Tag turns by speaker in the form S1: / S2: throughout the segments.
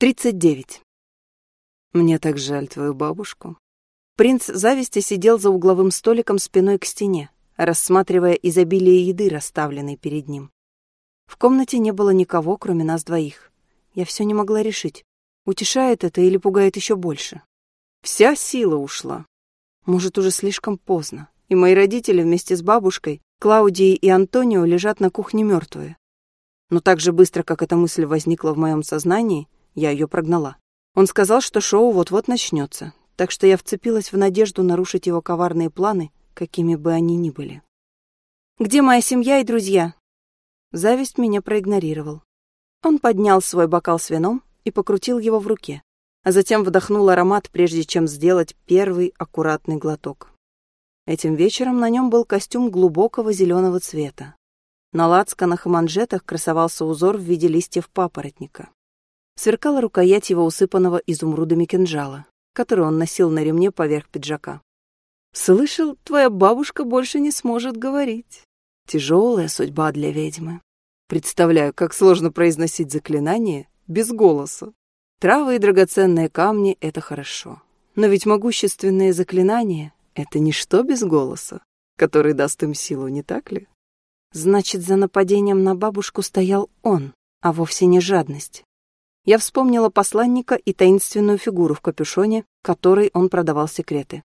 S1: 39. Мне так жаль твою бабушку. Принц зависти сидел за угловым столиком спиной к стене, рассматривая изобилие еды, расставленной перед ним. В комнате не было никого, кроме нас двоих. Я все не могла решить, утешает это или пугает еще больше. Вся сила ушла. Может, уже слишком поздно, и мои родители вместе с бабушкой, Клаудией и Антонио лежат на кухне мертвые. Но так же быстро, как эта мысль возникла в моем сознании, я ее прогнала. Он сказал, что шоу вот-вот начнется, так что я вцепилась в надежду нарушить его коварные планы, какими бы они ни были. «Где моя семья и друзья?» Зависть меня проигнорировал. Он поднял свой бокал с вином и покрутил его в руке, а затем вдохнул аромат, прежде чем сделать первый аккуратный глоток. Этим вечером на нем был костюм глубокого зеленого цвета. На лацканах и манжетах красовался узор в виде листьев папоротника сверкала рукоять его усыпанного изумрудами кинжала, который он носил на ремне поверх пиджака. «Слышал, твоя бабушка больше не сможет говорить. Тяжелая судьба для ведьмы. Представляю, как сложно произносить заклинание без голоса. Травы и драгоценные камни — это хорошо. Но ведь могущественные заклинания — это ничто без голоса, который даст им силу, не так ли? Значит, за нападением на бабушку стоял он, а вовсе не жадность я вспомнила посланника и таинственную фигуру в капюшоне, которой он продавал секреты.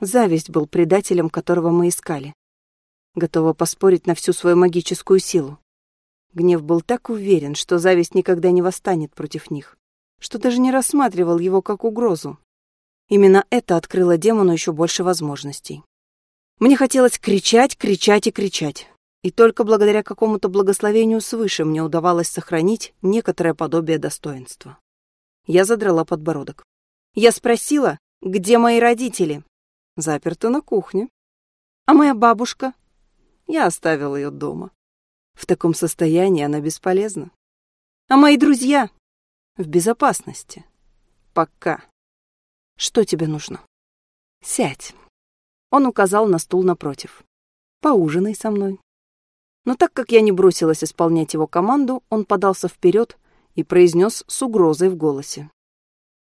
S1: Зависть был предателем, которого мы искали. Готова поспорить на всю свою магическую силу. Гнев был так уверен, что зависть никогда не восстанет против них, что даже не рассматривал его как угрозу. Именно это открыло демону еще больше возможностей. Мне хотелось кричать, кричать и кричать. И только благодаря какому-то благословению свыше мне удавалось сохранить некоторое подобие достоинства. Я задрала подбородок. Я спросила, где мои родители? Заперты на кухне. А моя бабушка? Я оставила ее дома. В таком состоянии она бесполезна. А мои друзья? В безопасности. Пока. Что тебе нужно? Сядь. Он указал на стул напротив. Поужинай со мной. Но так как я не бросилась исполнять его команду, он подался вперед и произнес с угрозой в голосе.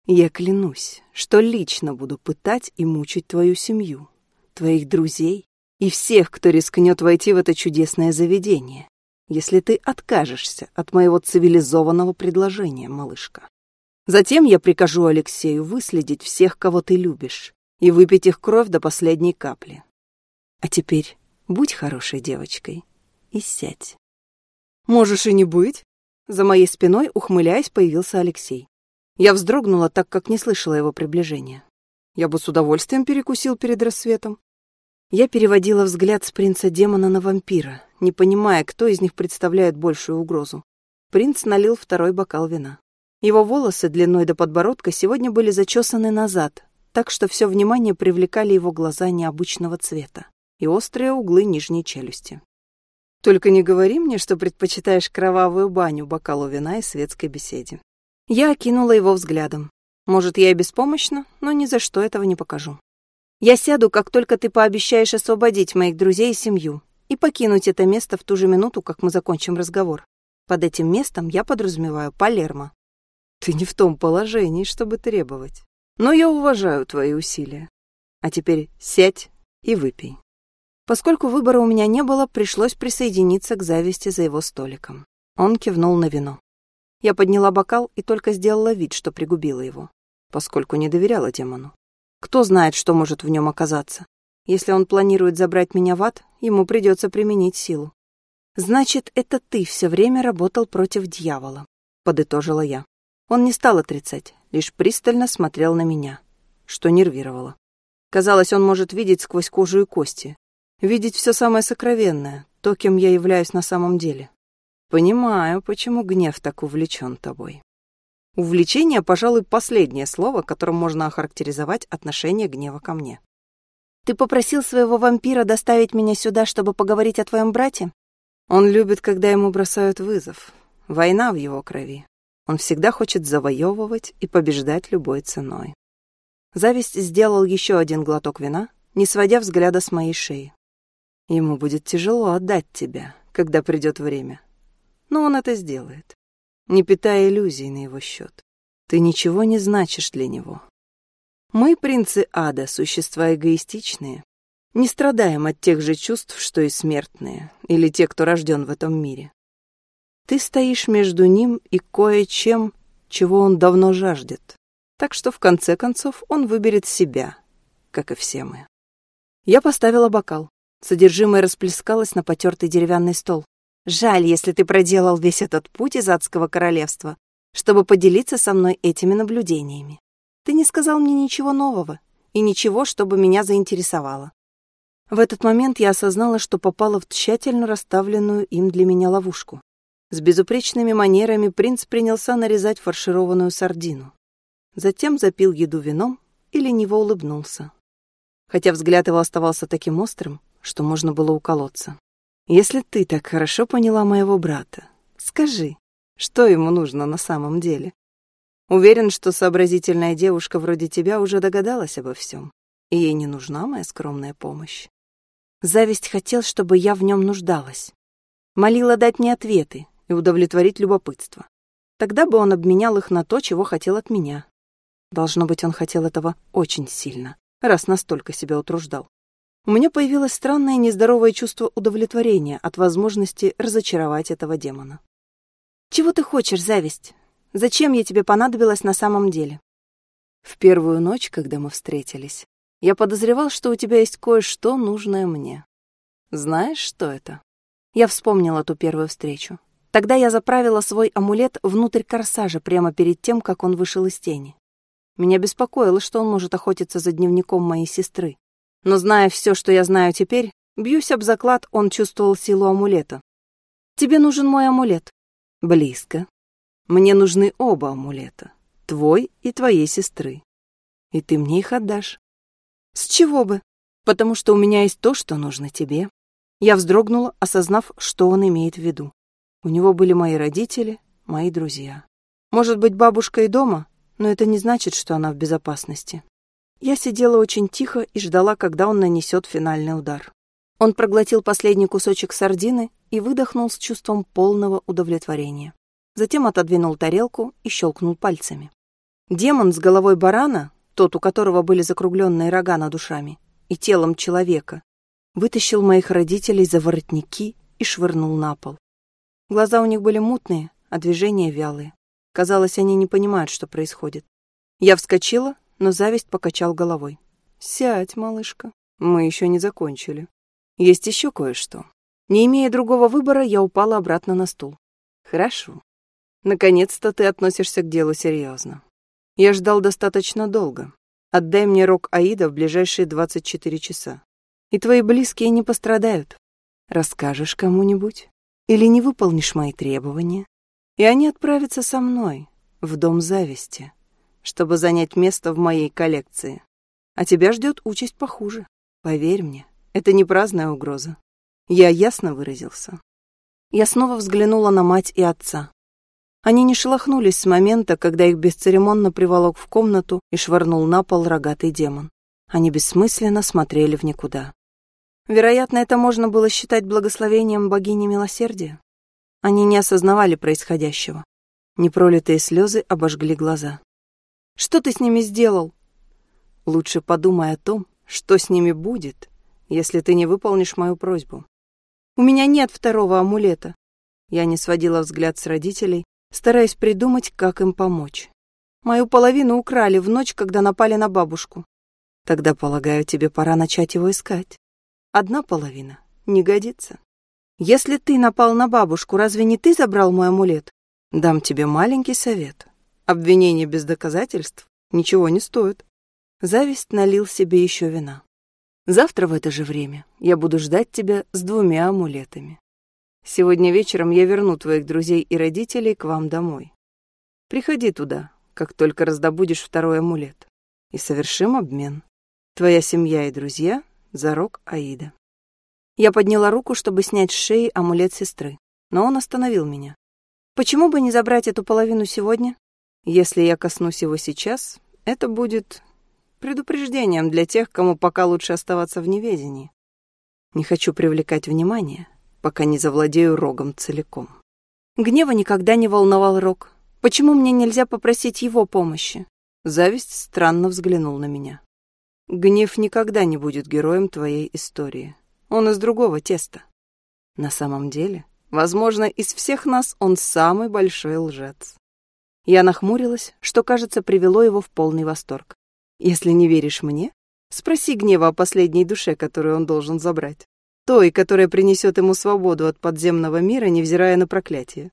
S1: «Я клянусь, что лично буду пытать и мучить твою семью, твоих друзей и всех, кто рискнет войти в это чудесное заведение, если ты откажешься от моего цивилизованного предложения, малышка. Затем я прикажу Алексею выследить всех, кого ты любишь, и выпить их кровь до последней капли. А теперь будь хорошей девочкой и сядь. Можешь и не быть. За моей спиной, ухмыляясь, появился Алексей. Я вздрогнула, так как не слышала его приближения. Я бы с удовольствием перекусил перед рассветом. Я переводила взгляд с принца-демона на вампира, не понимая, кто из них представляет большую угрозу. Принц налил второй бокал вина. Его волосы длиной до подбородка сегодня были зачесаны назад, так что все внимание привлекали его глаза необычного цвета и острые углы нижней челюсти. Только не говори мне, что предпочитаешь кровавую баню, бокалу вина и светской беседе. Я окинула его взглядом. Может, я и беспомощна, но ни за что этого не покажу. Я сяду, как только ты пообещаешь освободить моих друзей и семью и покинуть это место в ту же минуту, как мы закончим разговор. Под этим местом я подразумеваю Палермо. Ты не в том положении, чтобы требовать. Но я уважаю твои усилия. А теперь сядь и выпей. Поскольку выбора у меня не было, пришлось присоединиться к зависти за его столиком. Он кивнул на вино. Я подняла бокал и только сделала вид, что пригубила его, поскольку не доверяла демону. Кто знает, что может в нем оказаться. Если он планирует забрать меня в ад, ему придется применить силу. «Значит, это ты все время работал против дьявола», — подытожила я. Он не стал отрицать, лишь пристально смотрел на меня, что нервировало. Казалось, он может видеть сквозь кожу и кости, видеть все самое сокровенное, то, кем я являюсь на самом деле. Понимаю, почему гнев так увлечен тобой. Увлечение, пожалуй, последнее слово, которым можно охарактеризовать отношение гнева ко мне. Ты попросил своего вампира доставить меня сюда, чтобы поговорить о твоем брате? Он любит, когда ему бросают вызов. Война в его крови. Он всегда хочет завоевывать и побеждать любой ценой. Зависть сделал еще один глоток вина, не сводя взгляда с моей шеи. Ему будет тяжело отдать тебя, когда придет время. Но он это сделает, не питая иллюзий на его счет. Ты ничего не значишь для него. Мы, принцы ада, существа эгоистичные, не страдаем от тех же чувств, что и смертные, или те, кто рожден в этом мире. Ты стоишь между ним и кое-чем, чего он давно жаждет. Так что, в конце концов, он выберет себя, как и все мы. Я поставила бокал. Содержимое расплескалось на потертый деревянный стол. Жаль, если ты проделал весь этот путь из адского королевства, чтобы поделиться со мной этими наблюдениями. Ты не сказал мне ничего нового и ничего, чтобы меня заинтересовало. В этот момент я осознала, что попала в тщательно расставленную им для меня ловушку. С безупречными манерами принц принялся нарезать фаршированную сардину. Затем запил еду вином и лениво улыбнулся. Хотя взгляд его оставался таким острым, что можно было уколоться. «Если ты так хорошо поняла моего брата, скажи, что ему нужно на самом деле?» Уверен, что сообразительная девушка вроде тебя уже догадалась обо всем, и ей не нужна моя скромная помощь. Зависть хотел, чтобы я в нем нуждалась. Молила дать мне ответы и удовлетворить любопытство. Тогда бы он обменял их на то, чего хотел от меня. Должно быть, он хотел этого очень сильно, раз настолько себя утруждал. У меня появилось странное нездоровое чувство удовлетворения от возможности разочаровать этого демона. «Чего ты хочешь, зависть? Зачем я тебе понадобилась на самом деле?» В первую ночь, когда мы встретились, я подозревал, что у тебя есть кое-что нужное мне. Знаешь, что это? Я вспомнила ту первую встречу. Тогда я заправила свой амулет внутрь корсажа прямо перед тем, как он вышел из тени. Меня беспокоило, что он может охотиться за дневником моей сестры. Но зная все, что я знаю теперь, бьюсь об заклад, он чувствовал силу амулета. Тебе нужен мой амулет. Близко. Мне нужны оба амулета. Твой и твоей сестры. И ты мне их отдашь. С чего бы? Потому что у меня есть то, что нужно тебе. Я вздрогнула, осознав, что он имеет в виду. У него были мои родители, мои друзья. Может быть, бабушка и дома, но это не значит, что она в безопасности. Я сидела очень тихо и ждала, когда он нанесет финальный удар. Он проглотил последний кусочек сардины и выдохнул с чувством полного удовлетворения. Затем отодвинул тарелку и щелкнул пальцами. Демон с головой барана тот, у которого были закругленные рога над ушами, и телом человека, вытащил моих родителей за воротники и швырнул на пол. Глаза у них были мутные, а движения вялые. Казалось, они не понимают, что происходит. Я вскочила, но зависть покачал головой. «Сядь, малышка, мы еще не закончили. Есть еще кое-что». Не имея другого выбора, я упала обратно на стул. «Хорошо. Наконец-то ты относишься к делу серьезно. Я ждал достаточно долго. Отдай мне рог Аида в ближайшие 24 часа. И твои близкие не пострадают. Расскажешь кому-нибудь? Или не выполнишь мои требования? И они отправятся со мной в Дом Зависти, чтобы занять место в моей коллекции. А тебя ждет участь похуже. Поверь мне, это не праздная угроза. Я ясно выразился. Я снова взглянула на мать и отца. Они не шелохнулись с момента, когда их бесцеремонно приволок в комнату и швырнул на пол рогатый демон. Они бессмысленно смотрели в никуда. Вероятно, это можно было считать благословением богини милосердия. Они не осознавали происходящего. Непролитые слезы обожгли глаза. «Что ты с ними сделал?» «Лучше подумай о том, что с ними будет, если ты не выполнишь мою просьбу. У меня нет второго амулета». Я не сводила взгляд с родителей, стараясь придумать, как им помочь. Мою половину украли в ночь, когда напали на бабушку. Тогда, полагаю, тебе пора начать его искать. Одна половина не годится. Если ты напал на бабушку, разве не ты забрал мой амулет? Дам тебе маленький совет. Обвинение без доказательств ничего не стоит. Зависть налил себе еще вина. Завтра в это же время я буду ждать тебя с двумя амулетами. Сегодня вечером я верну твоих друзей и родителей к вам домой. Приходи туда, как только раздобудешь второй амулет, и совершим обмен. Твоя семья и друзья за рог Аида. Я подняла руку, чтобы снять с шеи амулет сестры, но он остановил меня. Почему бы не забрать эту половину сегодня? Если я коснусь его сейчас, это будет предупреждением для тех, кому пока лучше оставаться в неведении. Не хочу привлекать внимание, пока не завладею рогом целиком. Гнева никогда не волновал рог, Почему мне нельзя попросить его помощи? Зависть странно взглянул на меня. Гнев никогда не будет героем твоей истории. Он из другого теста. На самом деле, возможно, из всех нас он самый большой лжец. Я нахмурилась, что, кажется, привело его в полный восторг. Если не веришь мне, спроси гнева о последней душе, которую он должен забрать. Той, которая принесет ему свободу от подземного мира, невзирая на проклятие.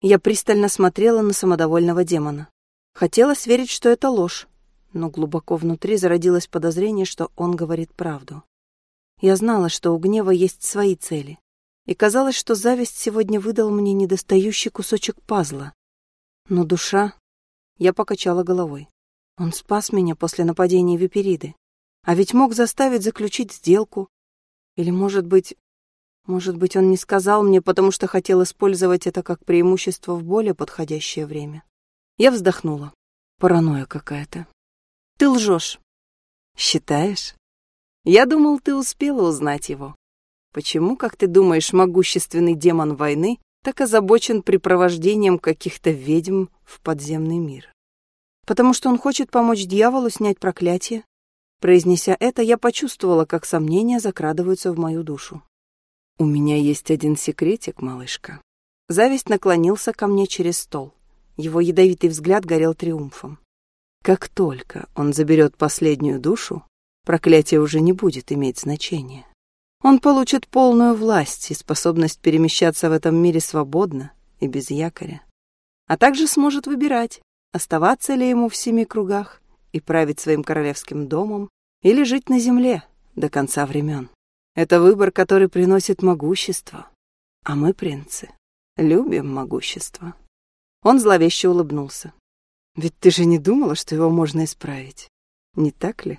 S1: Я пристально смотрела на самодовольного демона. Хотелось верить, что это ложь, но глубоко внутри зародилось подозрение, что он говорит правду. Я знала, что у гнева есть свои цели, и казалось, что зависть сегодня выдал мне недостающий кусочек пазла. Но душа... Я покачала головой. Он спас меня после нападения Випериды. А ведь мог заставить заключить сделку. Или, может быть... Может быть, он не сказал мне, потому что хотел использовать это как преимущество в более подходящее время. Я вздохнула. Паранойя какая-то. Ты лжешь. Считаешь? Я думал, ты успела узнать его. Почему, как ты думаешь, могущественный демон войны так озабочен припровождением каких-то ведьм в подземный мир? Потому что он хочет помочь дьяволу снять проклятие. Произнеся это, я почувствовала, как сомнения закрадываются в мою душу. У меня есть один секретик, малышка. Зависть наклонился ко мне через стол. Его ядовитый взгляд горел триумфом. Как только он заберет последнюю душу, проклятие уже не будет иметь значения. Он получит полную власть и способность перемещаться в этом мире свободно и без якоря. А также сможет выбирать, оставаться ли ему в семи кругах и править своим королевским домом, или жить на земле до конца времен. Это выбор, который приносит могущество. А мы, принцы, любим могущество. Он зловеще улыбнулся. Ведь ты же не думала, что его можно исправить, не так ли?